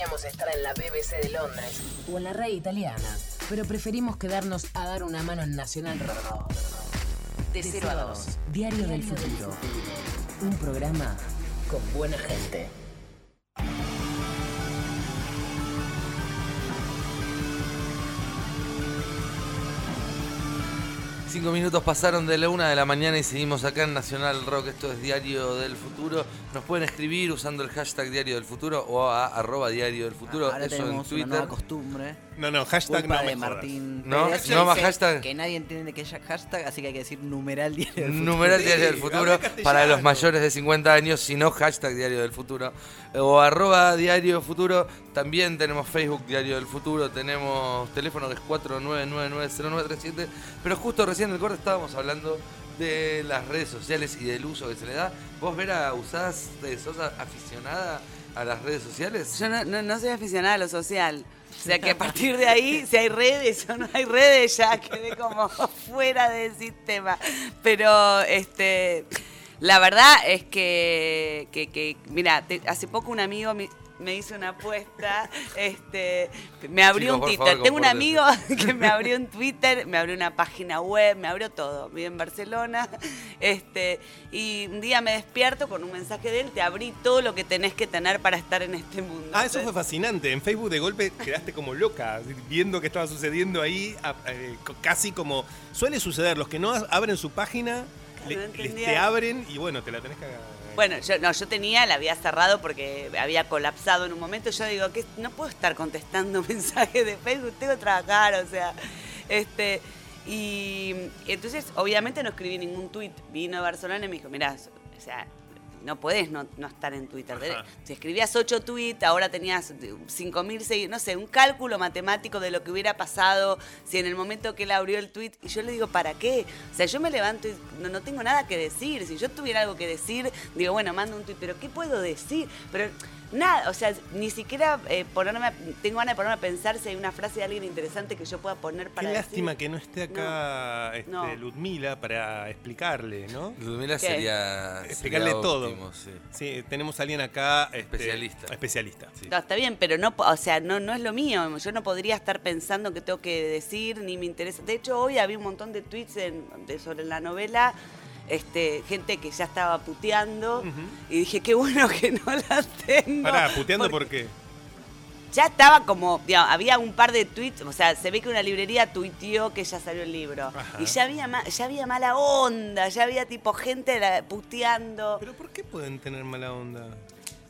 Podríamos estar en la BBC de Londres o en la red italiana, pero preferimos quedarnos a dar una mano en Nacional Rock. De 0 a 2, Diario del Futuro. Un programa con buena gente. Cinco minutos pasaron de la una de la mañana y seguimos acá en Nacional Rock. Esto es Diario del Futuro. Nos pueden escribir usando el hashtag Diario del Futuro o a arroba Diario del Futuro. Ahora Eso en tenemos una Twitter. nueva costumbre. No, no, hashtag Culpa no me de jodas. Martín No, Pérez, no más dice hashtag. Que nadie entiende que es hashtag, así que hay que decir numeral diario del futuro. Numeral Diario del Futuro habla castellano. para los mayores de 50 años, si no, hashtag Diario del Futuro. O arroba Diario Futuro. También tenemos Facebook Diario del Futuro. Tenemos teléfono que es 49990937. Pero justo recién en el corte estábamos hablando de las redes sociales y del uso que se le da. ¿Vos, Vera, usás, eh, sos aficionada a las redes sociales? Yo no, no, no soy aficionada a lo social. O sea que a partir de ahí, si hay redes o no hay redes, ya quedé como fuera del sistema. Pero este la verdad es que, mira, hace poco un amigo me, me hizo una apuesta, este, me abrió Chicos, un Twitter. favor, Tengo un amigo que me abrió un Twitter, me abrió una página web, me abrió todo. Vive en Barcelona. Este, y un día me despierto con un mensaje de él, te abrí todo lo que tenés que tener para estar en este mundo. Ah, eso fue fascinante. En Facebook de golpe quedaste como loca, viendo qué estaba sucediendo ahí, eh, casi como suele suceder. Los que no abren su página, le- no les te abren y bueno, te la tenés que... Bueno, yo no, yo tenía, la había cerrado porque había colapsado en un momento. Yo digo que no puedo estar contestando mensajes de Facebook, tengo que trabajar, o sea, este y entonces obviamente no escribí ningún tweet. Vino a Barcelona y me dijo, mirá, o sea, no podés no, no estar en Twitter. Ajá. Si escribías ocho tweets, ahora tenías 5.000 seguidores, no sé, un cálculo matemático de lo que hubiera pasado si en el momento que él abrió el tweet, y yo le digo, ¿para qué? O sea, yo me levanto y no, no tengo nada que decir. Si yo tuviera algo que decir, digo, bueno, mando un tweet, pero ¿qué puedo decir? Pero nada, o sea, ni siquiera eh, ponerme, a- tengo ganas de ponerme a pensar si hay una frase de alguien interesante que yo pueda poner Qué para decir. lástima que no esté acá este, no. Ludmila para explicarle, ¿no? Ludmila ¿Qué? sería. Explicarle sería todo. óptimo, sí. Sí, tenemos a alguien acá... este, Especialista. Especialista. Sí. No, está bien, pero no, o sea, no, no es lo mío. Yo no podría estar pensando que tengo que decir, ni me interesa. De hecho, hoy había un montón de tweets en- de- sobre la novela, este, gente que ya estaba puteando, y dije, qué bueno que no la tengo. Pará, puteando porque por qué. Ya estaba como, digamos, había un par de tweets, o sea, se ve que una librería tuiteó que ya salió el libro. Ajá. Y ya había, ya había mala onda, ya había tipo gente puteando. Pero ¿por qué pueden tener mala onda?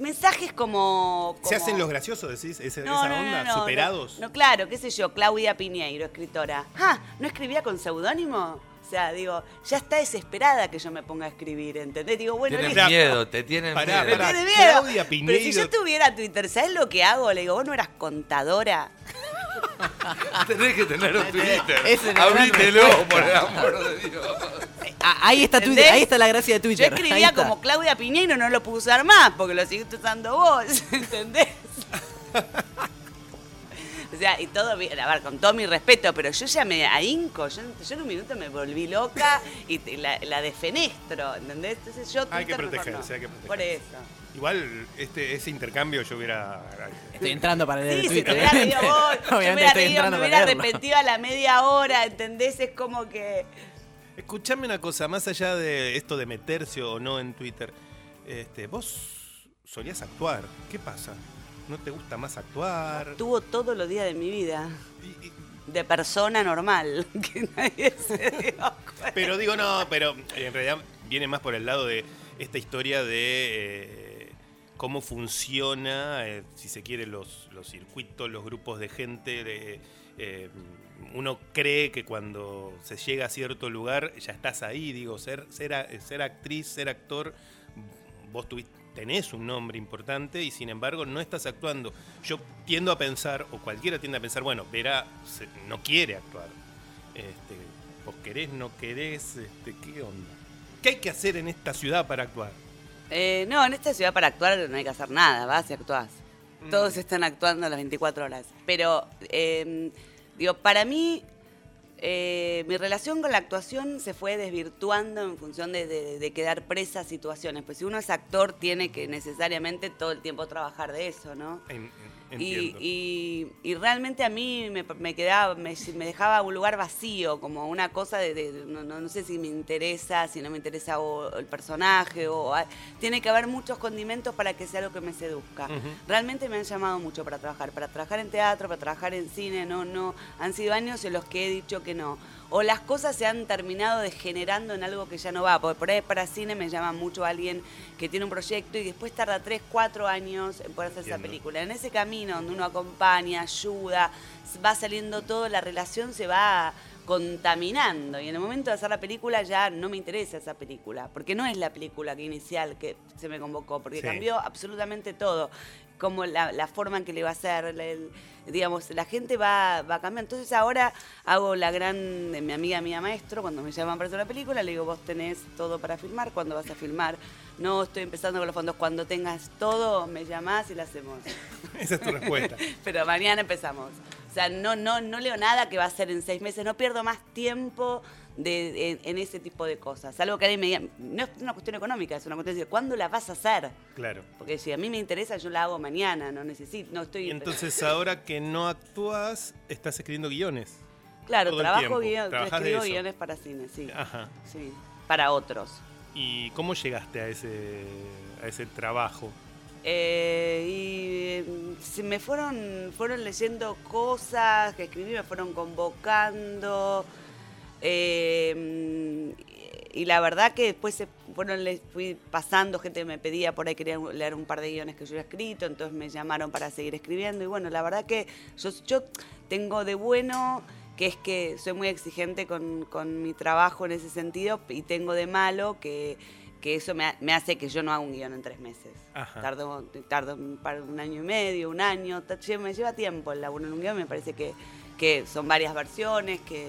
Mensajes como... ¿Se hacen los graciosos, decís? No, esa no, onda, no, superados. No, claro, qué sé yo, Claudia Piñeiro, escritora. Ah, ¿no escribía con seudónimo? O sea, digo, ya está desesperada que yo me ponga a escribir, ¿entendés? Digo, bueno, Tienen listo. miedo, te tienen Pará, miedo. Pará. tiene miedo. Claudia Pero si yo tuviera Twitter, ¿sabes lo que hago? Le digo, vos no eras contadora. Tenés que tener un Twitter. Abrítelo, por el amor de Dios. Ah, ahí está Twitter, ¿Entendés? ahí está la gracia de Yo Twitter. ahí escribía como Claudia Piñeiro, no lo puedo usar más, porque lo sigues usando vos, ¿entendés? O sea, y todo bien, a ver, con todo mi respeto, pero yo ya me ahínco, yo, yo en un minuto me volví loca y te- la, la defenestro, ¿entendés? Entonces yo Hay que Twitter mejor protegerse, no. hay que protegerse. Por eso. Igual este, ese intercambio yo hubiera... Estoy entrando para leer Sí, el si te Twitter. reído vos, yo me Obviamente hubiera estoy reído, me entrando hubiera para leerlo. arrepentido a la media hora, ¿entendés? Es como que... Escuchame una cosa, más allá de esto de meterse o no en Twitter, este, vos solías actuar. ¿Qué pasa? ¿No te gusta más actuar? Tuvo todos los días de mi vida Y- y- de persona normal, que nadie se dio pero digo, no, pero en realidad viene más por el lado de esta historia de eh, cómo funciona, eh, si se quiere, los, los circuitos, los grupos de gente. de, eh, uno cree que cuando se llega a cierto lugar ya estás ahí, digo, ser, ser, ser actriz, ser actor, vos tuviste, tenés un nombre importante y sin embargo no estás actuando. Yo tiendo a pensar, o cualquiera tiende a pensar, bueno, Vera se- no quiere actuar. Este, vos querés, no querés, este, ¿qué onda? ¿Qué hay que hacer en esta ciudad para actuar? Eh, no, en esta ciudad para actuar no hay que hacer nada, vas y actuás. Todos están actuando a las 24 horas. Pero, eh, digo, para mí, Eh, mi relación con la actuación se fue desvirtuando en función de, de- de quedar presa a situaciones. Pues si uno es actor, tiene que necesariamente todo el tiempo trabajar de eso, ¿no? Y, y- y realmente a mí me, me quedaba, me, me dejaba un lugar vacío, como una cosa de, de- no, no- no sé si me interesa, si no me interesa o el personaje, o a- tiene que haber muchos condimentos para que sea algo que me seduzca. Realmente me han llamado mucho para trabajar, para trabajar en teatro, para trabajar en cine, no, no, han sido años en los que he dicho que no. O las cosas se han terminado degenerando en algo que ya no va, porque por ahí para cine me llama mucho alguien que tiene un proyecto y después tarda 3, 4 años en poder hacer esa película. En ese camino donde uno acompaña, ayuda, va saliendo todo, la relación se va contaminando y en el momento de hacer la película ya no me interesa esa película, porque no es la película que inicial que se me convocó, porque Sí. cambió absolutamente todo, como la, la forma en que le va a hacer, la- el- digamos, la gente va, va a cambiar. Entonces ahora hago la gran, de mi amiga mía maestro, cuando me llaman para hacer una película, le digo, vos tenés todo para filmar, ¿cuándo vas a filmar? No estoy empezando con los fondos, cuando tengas todo, me llamás y la hacemos. Esa es tu respuesta. Pero mañana empezamos. O sea, no, no, no leo nada que va a ser en seis meses, no pierdo más tiempo de, en, en ese tipo de cosas. Algo que alguien me diga, no es una cuestión económica, es una cuestión de ¿cuándo la vas a hacer? Claro. Porque si a mí me interesa, yo la hago mañana, no necesito, no estoy... Y entonces ahora que no actúas, estás escribiendo guiones. claro, trabajo guion, escribo guiones para cine, sí. Ajá. sí. Para otros. ¿Y cómo llegaste a ese, a ese trabajo? Eh, y eh, se me fueron, fueron leyendo cosas que escribí, me fueron convocando. eh, y la verdad que después se fueron, le fui pasando, gente me pedía por ahí, quería leer un par de guiones que yo había escrito, entonces me llamaron para seguir escribiendo. Y bueno, la verdad que yo, yo tengo de bueno que es que soy muy exigente con, con mi trabajo en ese sentido y tengo de malo que, que eso me, me hace que yo no haga un guion en tres meses. Ajá. Tardo, tardo un, par- un año y medio, un año, me lleva tiempo el laburo en un guion, me parece que, que son varias versiones, que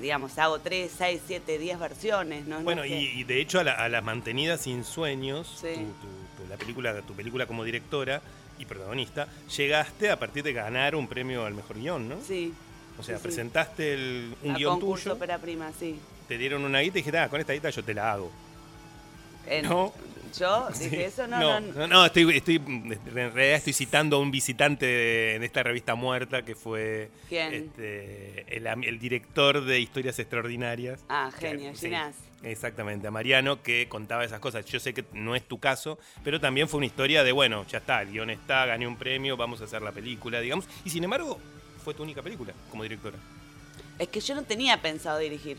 digamos, hago tres, seis, siete, diez versiones. ¿no? No Bueno, y, de hecho a, la- a las mantenidas sin sueños, Sí. tu, tu- tu- la película, tu película como directora y protagonista, llegaste a partir de ganar un premio al mejor guion, ¿no? Sí. O sea, sí, sí. presentaste el- un A guion concurso tuyo, ópera prima, sí. te dieron una guita y dijiste, ah, con esta guita yo te la hago. En- No. Yo Sí. dije eso, no, no, no, no, no, estoy, estoy, en realidad estoy citando a un visitante de- en esta revista muerta que fue ¿Quién? este, el, director de Historias Extraordinarias. Ah, genio, sí, Ginás. Exactamente, a Mariano que contaba esas cosas. Yo sé que no es tu caso, pero también fue una historia de, bueno, ya está, el guion está, gané un premio, vamos a hacer la película, digamos. Y sin embargo, fue tu única película como directora. Es que yo no tenía pensado dirigir.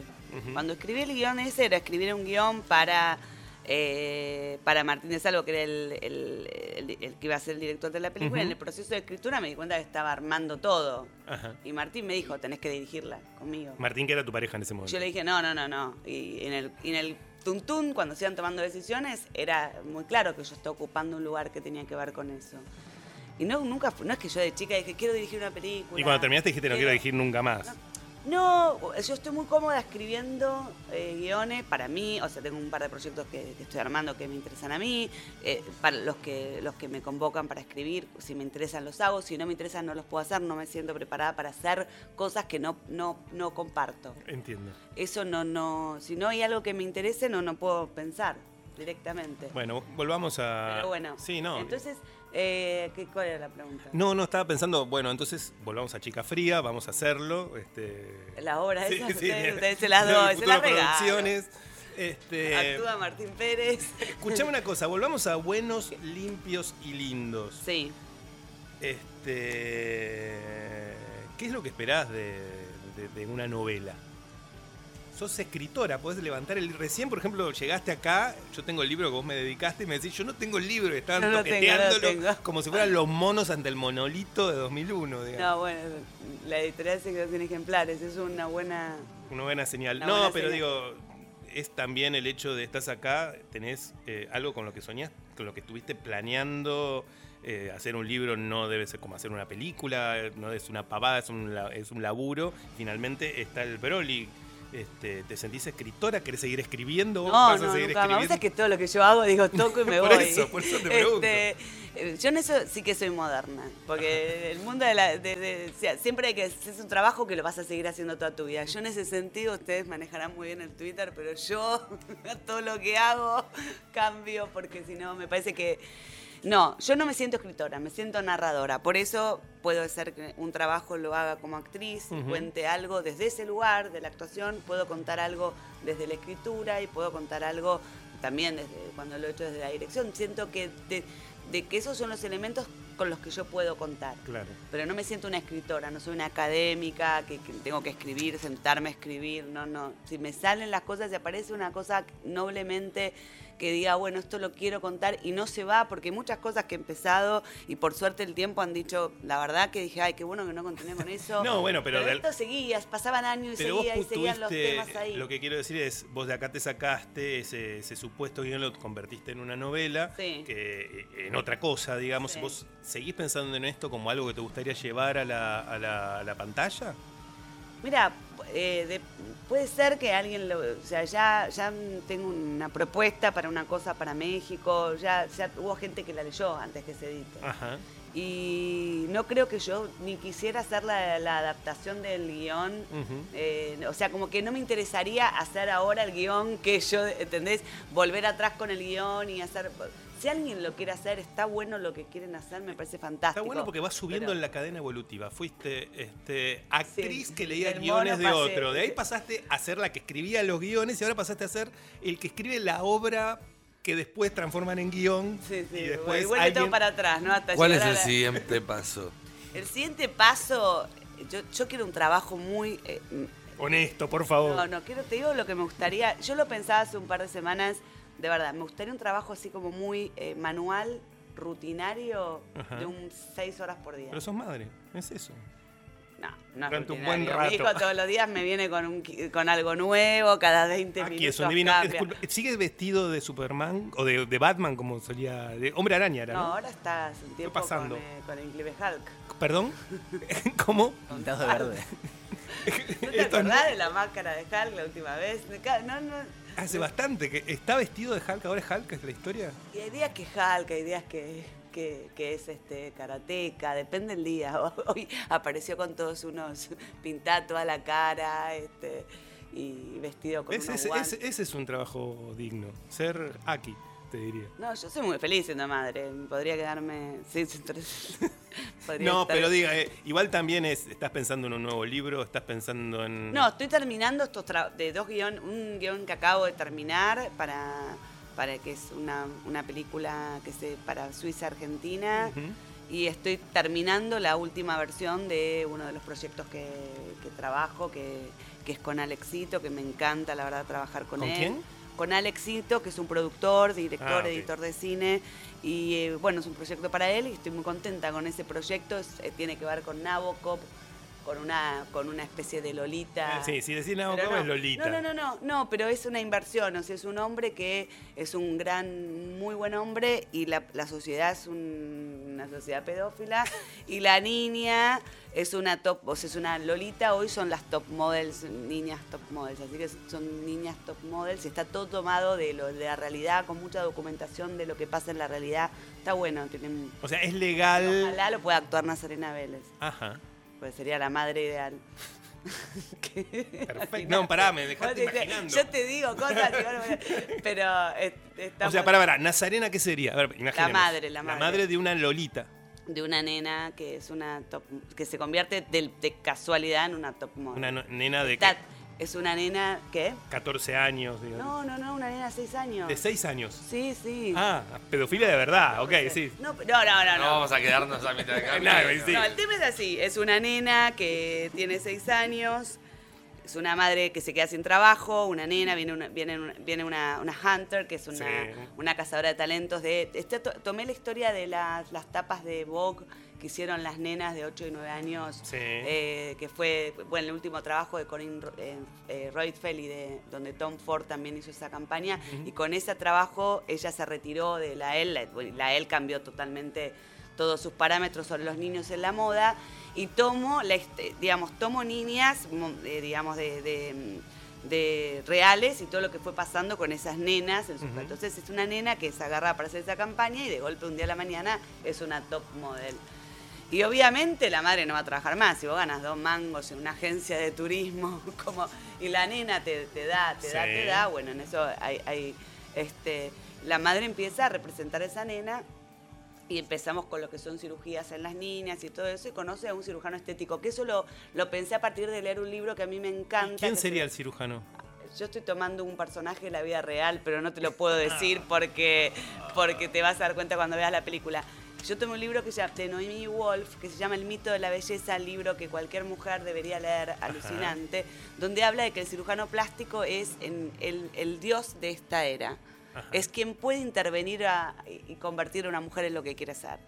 Cuando escribí el guion ese era escribir un guion para, eh, para Martín de Salvo, que era el, el- el- el que iba a ser el director de la película. En el proceso de escritura me di cuenta que estaba armando todo. Ajá. Y Martín me dijo, tenés que dirigirla conmigo. Martín, que era tu pareja en ese momento. Yo le dije, no, no, no, no. Y en el, en el tuntún, cuando se iban tomando decisiones, era muy claro que yo estaba ocupando un lugar que tenía que ver con eso. Y no, nunca, no es que yo de chica dije, quiero dirigir una película. y cuando terminaste dijiste, no quiero dirigir nunca más. No, yo estoy muy cómoda escribiendo eh, guiones para mí, o sea, tengo un par de proyectos que, que estoy armando que me interesan a mí, eh, para los que, los que me convocan para escribir, si me interesan los hago, si no me interesan no los puedo hacer, no me siento preparada para hacer cosas que no, no, no comparto. Entiendo. Eso no, no, si no hay algo que me interese, no, no puedo pensar directamente. Bueno, volvamos a... Pero bueno, Sí, no. entonces, eh, ¿qué, ¿cuál era la pregunta? No, no, estaba pensando, bueno, entonces volvamos a Chica Fría, vamos a hacerlo. Este... La obra Sí, esa, sí, ustedes, ustedes se las doy, se las. Producciones. Este, Actúa Martín Pérez. escuchame una cosa, volvamos a buenos, limpios y lindos. Sí. Este, ¿Qué es lo que esperás de, de- de una novela? Sos escritora, podés levantar el... Recién, por ejemplo, llegaste acá, yo tengo el libro que vos me dedicaste y me decís, yo no tengo el libro, estaban No toqueteándolo tengo. como si fueran los monos ante el monolito de 2001, digamos. No, bueno, la editorial se quedó sin ejemplares, es una buena... Una buena señal. Una no, buena pero señal. digo, es también el hecho de estás acá, tenés eh, algo con lo que soñás, con lo que estuviste planeando. eh, hacer un libro no debe ser como hacer una película, no es una pavada, es un, es un laburo. Finalmente está el Broly, Este, ¿Te sentís escritora? ¿Querés seguir escribiendo? No, ¿Vas a no, seguir nunca más. escribiendo? Sabés que todo lo que yo hago, digo, toco y me Por voy. eso, por eso te pregunto. Este, eh, yo en eso sí que soy moderna, porque el mundo de la... de- de- siempre hay que es un trabajo que lo vas a seguir haciendo toda tu vida. Yo en ese sentido, ustedes manejarán muy bien el Twitter, pero yo todo lo que hago cambio, porque si no, me parece que... No, yo no me siento escritora, me siento narradora. Por eso puedo ser que un trabajo lo haga como actriz, y Ujú. cuente algo desde ese lugar de la actuación, puedo contar algo desde la escritura y puedo contar algo también desde cuando lo he hecho desde la dirección. Siento que de, de que esos son los elementos con los que yo puedo contar. Claro. Pero no me siento una escritora, no soy una académica que, que tengo que escribir, sentarme a escribir, no, no. Si me salen las cosas y aparece una cosa noblemente que diga, bueno, esto lo quiero contar y no se va, porque muchas cosas que he empezado y por suerte el tiempo han dicho, la verdad que dije, ay, qué bueno que no continué con eso. No, bueno, pero del- esto seguías, pasaban años y Pero seguía y seguían los temas ahí. lo que quiero decir es, vos de acá te sacaste ese, ese supuesto guion, lo convertiste en una novela, Sí. que, eh, en otra cosa, digamos. Sí. ¿Vos seguís pensando en esto como algo que te gustaría llevar a la, a la- a la pantalla? Mira, eh, de- puede ser que alguien lo. O sea, ya, ya tengo una propuesta para una cosa para México. Ya, ya hubo gente que la leyó antes que se edite. Ajá. Y no creo que yo ni quisiera hacer la, la adaptación del guion. Eh, o sea, como que no me interesaría hacer ahora el guion que yo, ¿entendés? Volver atrás con el guion y hacer... Si alguien lo quiere hacer, está bueno lo que quieren hacer, me parece fantástico. Está bueno porque vas subiendo Pero- en la cadena evolutiva. Fuiste este, actriz Sí, que leía guiones de pasé. otro. De ahí pasaste a ser la que escribía los guiones y ahora pasaste a ser el que escribe la obra que después transforman en guion. Sí, sí, y después igual tengo alguien- para atrás, ¿no? Hasta ¿Cuál es el la- siguiente paso? El siguiente paso, yo, yo quiero un trabajo muy... eh, Honesto, por favor. no, no, quiero, te digo lo que me gustaría. Yo lo pensaba hace un par de semanas, de verdad, me gustaría un trabajo así como muy eh, manual, rutinario, Ajá. de un seis horas por día. Pero sos madre, es eso. No, no es Durante un buen Mi rato. hijo todos los días me viene con, un, con algo nuevo, cada 20 Aquí minutos es un divino. cambia. Disculpe, ¿Sigue vestido de Superman o de, de Batman como solía? De Hombre Araña era, No, ¿no? ahora está hace un tiempo pasando? con, eh, con el Inclive Hulk. ¿Perdón? ¿Cómo? Pintado de verde. ¿No te Esto no- acordás de la máscara de Hulk la última vez? No, no. Hace bastante que está vestido de Hulk. ¿Ahora es Hulk? ¿Es la historia? Y hay días que es Hulk, hay días que, que, que es este karateca, depende del día. Hoy apareció con todos unos pintados toda la cara este, y vestido con Ese, unos ese- ese- ese es un trabajo digno. Ser Aki, te diría. No, yo soy muy feliz siendo madre. Podría quedarme. Sí, podría No, estar- pero diga, eh, igual también es, estás pensando en un nuevo libro, estás pensando en... No, estoy terminando estos tra- de dos guiones, un guion que acabo de terminar para, para que es una, una película que se para Suiza Argentina y estoy terminando la última versión de uno de los proyectos que, que trabajo, que, que es con Alexito, que me encanta la verdad trabajar con, ¿Con él. quién? Con Alexito, que es un productor, director, Ah, editor de cine. Y eh, bueno, es un proyecto para él y estoy muy contenta con ese proyecto. Es- eh, tiene que ver con Nabokov, con una, con una especie de Lolita. Eh, Sí, si decís no, es Lolita. No, no, no, no, no, pero es una inversión, o sea, es un hombre que es un gran, muy buen hombre y la, la sociedad es un- una sociedad pedófila y la niña es una top, o sea, es una Lolita, hoy son las top models, niñas top models, así que son niñas top models y está todo tomado de, lo, de la realidad, con mucha documentación de lo que pasa en la realidad. Está bueno, tienen, O sea, es legal... ojalá lo pueda actuar Nazarena Vélez, Ajá. Pues sería la madre ideal. Perfecto. No, pará, me dejaste imaginando. Yo te digo cosas, pero estamos O sea, pará, pará. ¿Nazarena qué sería? A ver, imaginemos. madre, la La madre. madre de una Lolita. de una nena que es una top, que se convierte de, de casualidad en una top model. Una no- nena de Está- es una nena, ¿qué? 14 años, digamos. No, no, no, una nena de 6 años. De 6 años. Sí, sí. Ah, pedofilia de verdad, ok, sí. No, no, no, no. No vamos a quedarnos a mitad de camino. No, sí. No, el tema es así, es una nena que tiene seis años, es una madre que se queda sin trabajo, una nena, viene una, viene una, viene una, una hunter, que es una, Sí. una cazadora de talentos. De, este, to- tomé la historia de las, las tapas de Vogue que hicieron las nenas de 8 y 9 años, Sí. eh, que fue bueno, el último trabajo de Corinne eh, eh, y de, donde Tom Ford también hizo esa campaña. Y con ese trabajo ella se retiró de la EL, la, la EL cambió totalmente todos sus parámetros sobre los niños en la moda y tomo, la, digamos, tomo niñas, eh, digamos, de, de, de reales y todo lo que fue pasando con esas nenas en su Ujú. Entonces es una nena que se agarra para hacer esa campaña y de golpe un día a la mañana es una top model. Y obviamente la madre no va a trabajar más. Si vos ganas dos mangos en una agencia de turismo, como, y la nena te, te da, te da, te da, bueno, en eso hay, hay, este, la madre empieza a representar a esa nena y empezamos con lo que son cirugías en las niñas y todo eso, y conoce a un cirujano estético, que eso lo, lo pensé a partir de leer un libro que a mí me encanta. ¿Quién sería se- el cirujano? yo estoy tomando un personaje de la vida real, pero no te lo puedo decir porque, porque te vas a dar cuenta cuando veas la película. Yo tomé un libro que se llama, de Noemi Wolf, que se llama El mito de la belleza, libro que cualquier mujer debería leer, alucinante, donde habla de que el cirujano plástico es en- el, el dios de esta era. Es quien puede intervenir a- y convertir a una mujer en lo que quiere ser.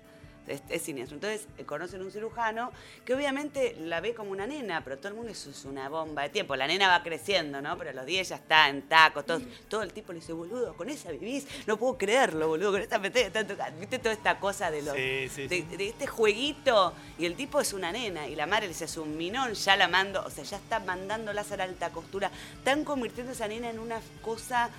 Es, es siniestro. Entonces eh, conocen un cirujano que obviamente la ve como una nena, pero todo el mundo eso es una bomba de tiempo. La nena va creciendo, ¿no? Pero a los 10 ya está en tacos. Todo, todo el tipo le dice, boludo, con esa vivís. No puedo creerlo, boludo. Con esta metés, tanto... ¿Viste toda esta cosa de, los, Sí, sí, de, sí. de este jueguito? Y el tipo es una nena. Y la madre le dice, es un minón, ya la mando. O sea, ya está mandando láser a alta costura. Están convirtiendo a esa nena en una cosa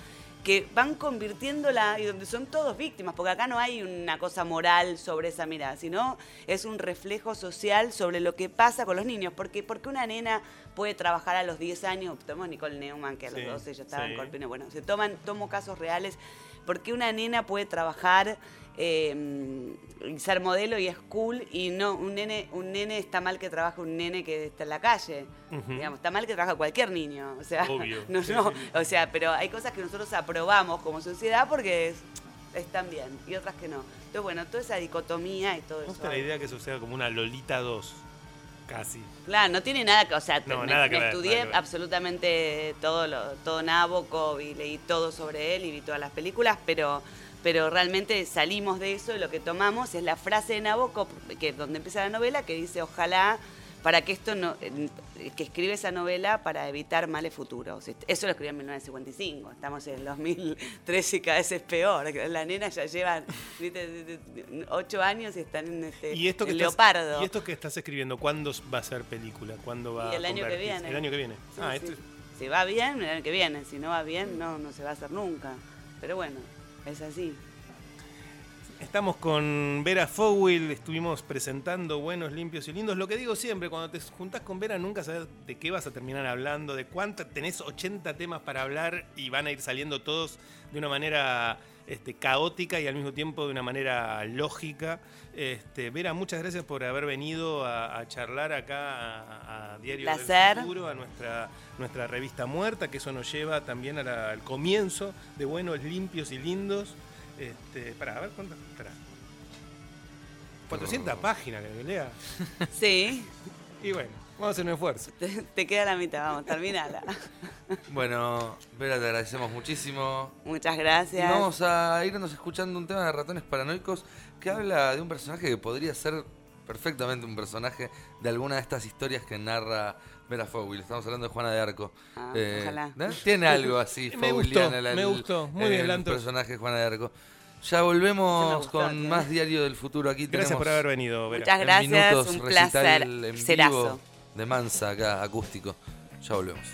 que van convirtiéndola y donde son todos víctimas, porque acá no hay una cosa moral sobre esa mirada, sino es un reflejo social sobre lo que pasa con los niños, porque porque una nena puede trabajar a los 10 años, tomamos Nicole Neumann, que a los Sí, 12 ya estaba sí. en Colpino, bueno, se toman, tomo casos reales, porque una nena puede trabajar eh, y ser modelo y es cool, y no, un nene, un nene está mal que trabaje un nene que está en la calle, digamos, está mal que trabaje cualquier niño, o sea, Obvio, no, o sea, pero hay cosas que nosotros aprobamos como sociedad porque es- están bien y otras que no. Entonces, bueno, toda esa dicotomía y todo Me eso. gusta la idea que sea como una Lolita 2. Casi. Claro, no tiene nada que, o sea, No, me, nada que me ver, estudié nada que ver. absolutamente todo lo, todo Nabokov y leí todo sobre él y vi todas las películas, pero pero realmente salimos de eso y lo que tomamos es la frase de Nabokov, que es donde empieza la novela, que dice, ojalá para que esto no, eh, que escribe esa novela para evitar males futuros. Eso lo escribió en 1955, estamos en el 2013 y cada vez es peor. La nena ya llevan ¿viste? ocho años y están en este ¿Y esto, que estás, leopardo. ¿Y esto que estás escribiendo, cuándo va a ser película? ¿Cuándo va Y el a año que viene. El año que viene. Sí, ah, sí. Si va bien, el año que viene. Si no va bien, no, no se va a hacer nunca. Pero bueno, es así. Estamos con Vera Fowell, estuvimos presentando Buenos, Limpios y Lindos. Lo que digo siempre, cuando te juntás con Vera nunca sabes de qué vas a terminar hablando, de cuánta, tenés 80 temas para hablar y van a ir saliendo todos de una manera este, caótica y al mismo tiempo de una manera lógica. Este, Vera, muchas gracias por haber venido a, a charlar acá a, a Diario Placer. del Futuro, a nuestra, nuestra revista muerta, que eso nos lleva también la- al comienzo de Buenos, Limpios y Lindos. Este, para, a ver cuántas. Pará. 400 páginas que lea. Sí, Y bueno, vamos a hacer un esfuerzo. te, te queda la mitad, vamos, terminala. Bueno, Vera, te agradecemos muchísimo. Muchas Y gracias. vamos a irnos escuchando un tema de ratones paranoicos que habla de un personaje que podría ser perfectamente un personaje de alguna de estas historias que narra Vera Fowell. Estamos hablando de Juana de Arco. Ah, Eh, ojalá. ¿no? Tiene algo así, Me gustó, la- me el- gustó. Muy el bien, Lantos. personaje de Juana de Arco. Ya volvemos gustó, con tiene. más Diario del Futuro aquí. Gracias tenemos por haber venido, Vera. Muchas gracias, minutos un placer. en vivo de Mansa acá, acústico. Ya volvemos.